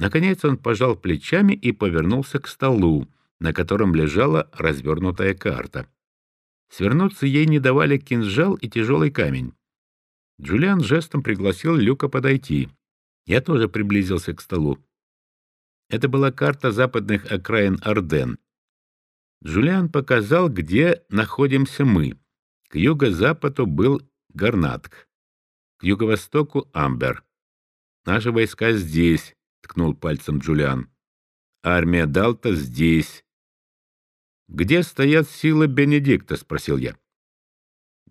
Наконец он пожал плечами и повернулся к столу, на котором лежала развернутая карта. Свернуться ей не давали кинжал и тяжелый камень. Джулиан жестом пригласил Люка подойти. Я тоже приблизился к столу. Это была карта западных окраин Орден. Джулиан показал, где находимся мы. К юго-западу был Гарнатк, к юго-востоку — Амбер. Наши войска здесь, — ткнул пальцем Джулиан. Армия Далта здесь. Где стоят силы Бенедикта? — спросил я.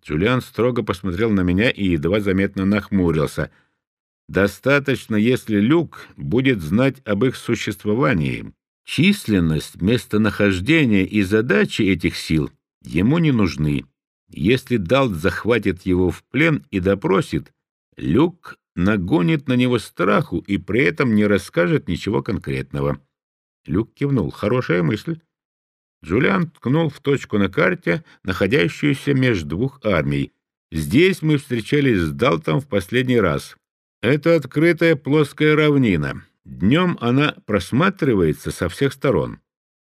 Джулиан строго посмотрел на меня и едва заметно нахмурился. Достаточно, если Люк будет знать об их существовании. Численность, местонахождение и задачи этих сил ему не нужны. Если Далт захватит его в плен и допросит, Люк нагонит на него страху и при этом не расскажет ничего конкретного. Люк кивнул. Хорошая мысль. Джулиан ткнул в точку на карте, находящуюся между двух армий. Здесь мы встречались с Далтом в последний раз. Это открытая плоская равнина. Днем она просматривается со всех сторон.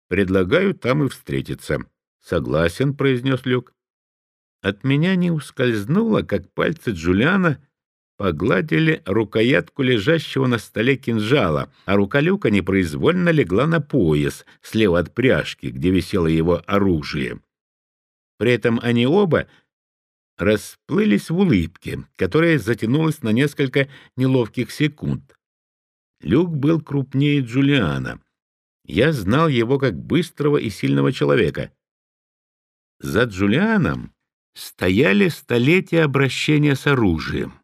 Предлагаю там и встретиться. Согласен, произнес Люк. От меня не ускользнуло, как пальцы Джулиана погладили рукоятку лежащего на столе кинжала, а рука Люка непроизвольно легла на пояс, слева от пряжки, где висело его оружие. При этом они оба расплылись в улыбке, которая затянулась на несколько неловких секунд. Люк был крупнее Джулиана. Я знал его как быстрого и сильного человека. За Джулианом стояли столетия обращения с оружием.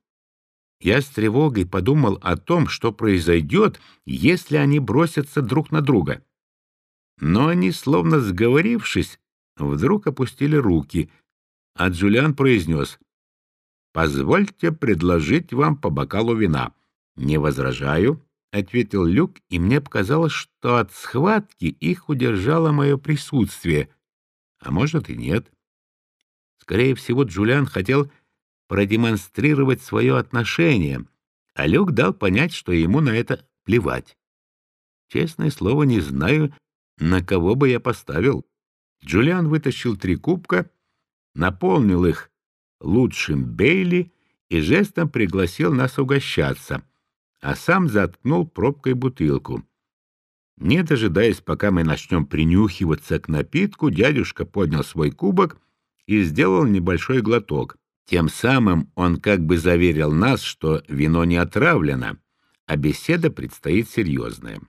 Я с тревогой подумал о том, что произойдет, если они бросятся друг на друга. Но они, словно сговорившись, вдруг опустили руки, а Джулиан произнес «Позвольте предложить вам по бокалу вина». «Не возражаю», — ответил Люк, и мне показалось, что от схватки их удержало мое присутствие, а может и нет. Скорее всего, Джулиан хотел продемонстрировать свое отношение, а Люк дал понять, что ему на это плевать. Честное слово, не знаю, на кого бы я поставил. Джулиан вытащил три кубка, наполнил их лучшим Бейли и жестом пригласил нас угощаться, а сам заткнул пробкой бутылку. Не дожидаясь, пока мы начнем принюхиваться к напитку, дядюшка поднял свой кубок и сделал небольшой глоток. Тем самым он как бы заверил нас, что вино не отравлено, а беседа предстоит серьезная.